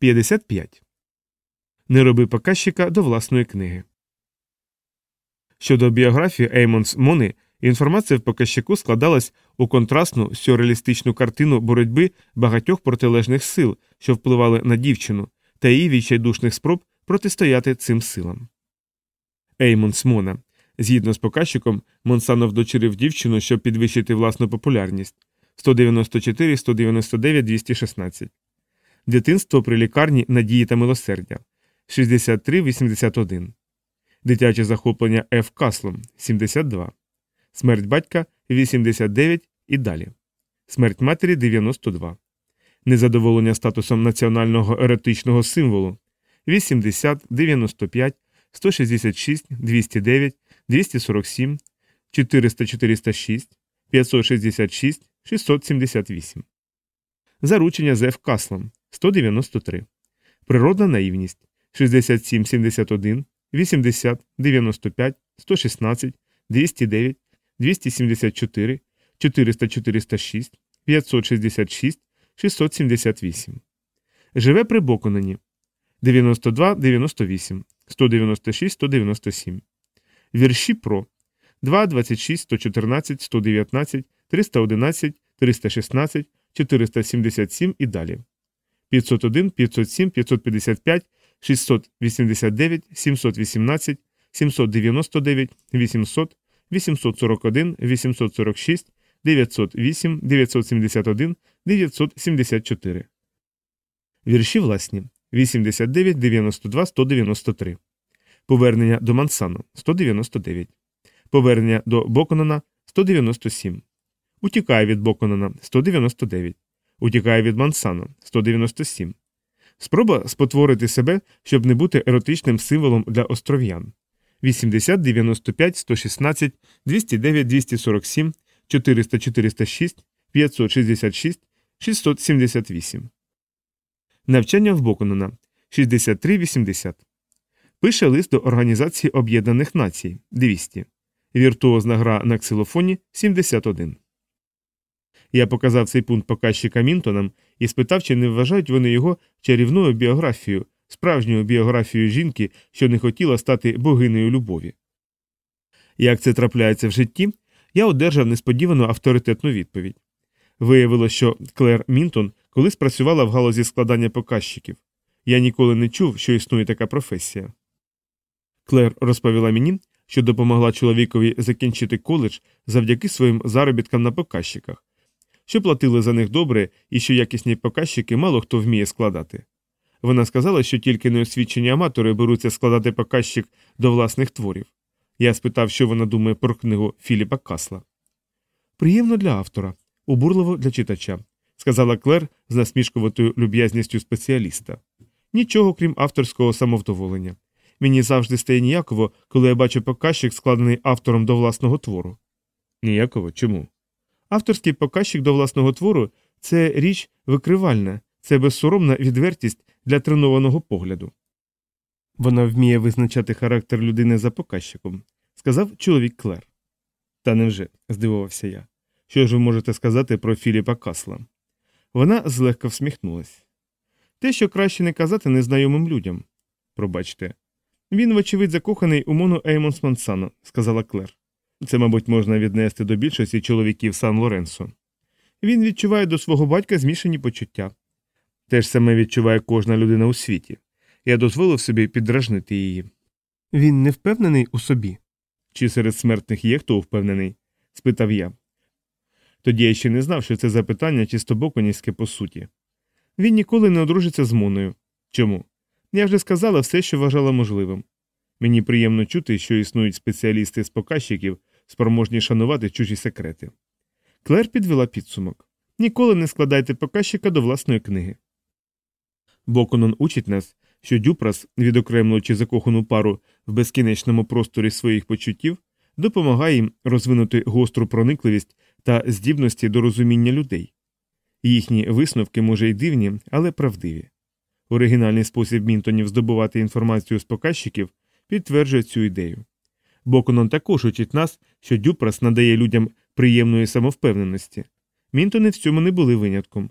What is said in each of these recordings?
55. Не роби показчика до власної книги. Щодо біографії Еймонс Мони, інформація в показчику складалась у контрастну сюрреалістичну картину боротьби багатьох протилежних сил, що впливали на дівчину, та її відчайдушних спроб протистояти цим силам. Еймонс Мона. Згідно з показчиком, Монсано вдочерив дівчину, щоб підвищити власну популярність 194, 199, 216. Дитинство при лікарні надії та милосердя 63, 81. Дитяче захоплення Ф. Каслом 72. Смерть батька 89 і далі. Смерть матері 92. Незадоволення статусом національного еретичного символу 80, 95, 166, 209, 247, 400, 406, 566, 678. Заручення з Ф. Каслом 193. Природна наївність 67, 71, 80, 95, 116, 209, 274, 400, 406, 566, 678. Живе при Боконані 92, 98, 196, 197. Вірші про 2, 26, 114, 119, 311, 316, 477 і далі. 501, 507, 555, 689, 718, 799, 800, 841, 846, 908, 971, 974. Вірші власні 89, 92, 193. Повернення до Мансано 199. Повернення до Боконона 197. Утікає від Боконона 199. Утікає від Мансано 197. Спроба спотворити себе, щоб не бути еротичним символом для остров'ян. 80, 95, 116, 209, 247, 400, 406, 566, 678. Навчання в Боконона 63, 80. Пише лист до Організації Об'єднаних Націй 200. Віртуозна гра на ксилофоні 71. Я показав цей пункт показчика Мінтонам і спитав, чи не вважають вони його чарівною біографією, справжньою біографією жінки, що не хотіла стати богинею любові. Як це трапляється в житті, я одержав несподівану авторитетну відповідь. Виявилося, що Клер Мінтон колись працювала в галузі складання показчиків. Я ніколи не чув, що існує така професія. Клер розповіла мені, що допомогла чоловікові закінчити коледж завдяки своїм заробіткам на показчиках, що платили за них добре і що якісні показчики мало хто вміє складати. Вона сказала, що тільки неосвічені аматори беруться складати показчик до власних творів. Я спитав, що вона думає про книгу Філіпа Касла. Приємно для автора, обурливо для читача, сказала Клер з насмішкуватою люб'язністю спеціаліста. Нічого крім авторського самовдоволення. Мені завжди стає ніяково, коли я бачу показчик, складений автором до власного твору. Ніяково чому? Авторський показчик до власного твору це річ викривальна, це безсоромна відвертість для тренованого погляду. Вона вміє визначати характер людини за показчиком, сказав чоловік Клер. Та невже? здивувався я. Що ж ви можете сказати про Філіпа Касла? Вона злегка всміхнулась. Те, що краще не казати незнайомим людям. Пробачте. Він, вочевидь, закоханий у Мону Еймонс Мансано, сказала Клер. Це, мабуть, можна віднести до більшості чоловіків Сан Лоренсо. Він відчуває до свого батька змішані почуття. Те ж саме відчуває кожна людина у світі. Я дозволив собі піддражнити її. Він не впевнений у собі. Чи серед смертних є хто впевнений? спитав я. Тоді я ще не знав, що це запитання чисто боконівське по суті. Він ніколи не одружиться з Моною. Чому? Я вже сказала все, що вважала можливим. Мені приємно чути, що існують спеціалісти з показчиків, спроможні шанувати чужі секрети. Клер підвела підсумок ніколи не складайте показчика до власної книги. Боконон учить нас, що Дюпрас, відокремлюючи закохану пару в безкінечному просторі своїх почуттів, допомагає їм розвинути гостру проникливість та здібності до розуміння людей. Їхні висновки, може, й дивні, але правдиві. Оригінальний спосіб Мінтонів здобувати інформацію з показчиків підтверджує цю ідею. Боконон також учить нас, що Дюпрас надає людям приємної самовпевненості. Мінтони в цьому не були винятком.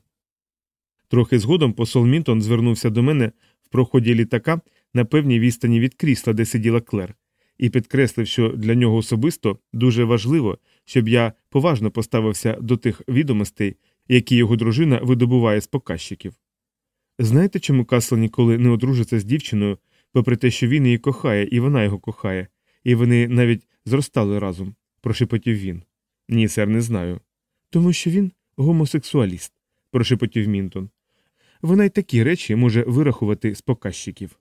Трохи згодом посол Мінтон звернувся до мене в проході літака на певній відстані від крісла, де сиділа Клер, і підкреслив, що для нього особисто дуже важливо, щоб я поважно поставився до тих відомостей, які його дружина видобуває з показчиків. Знаєте, чому Касл ніколи не одружиться з дівчиною, попри те, що він її кохає, і вона його кохає, і вони навіть зростали разом, прошепотів він. Ні, сер, не знаю. Тому що він гомосексуаліст, прошепотів Мінтон. Вона й такі речі може вирахувати з показчиків.